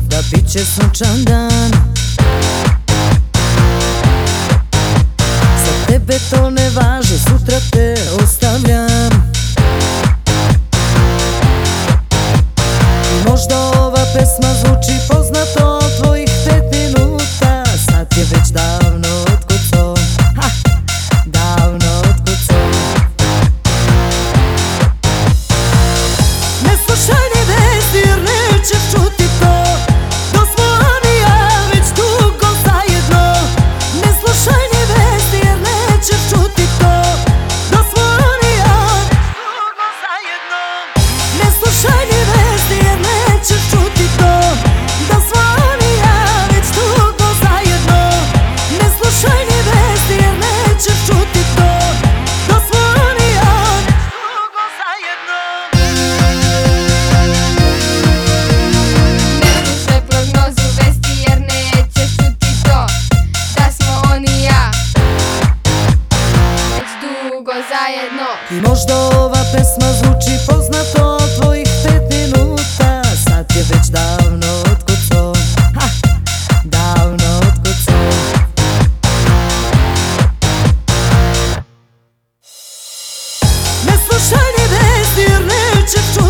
da bit će sunčan dan. Za tebe to ne važi, sutra te ostavljam. Možda ova pesma zvuči po I možda ova pesma zvuči poznato od tvojih pet minuta Sad je već davno otkucom Ha! Davno otkucom Ne slušaj ne vest jer neće čuti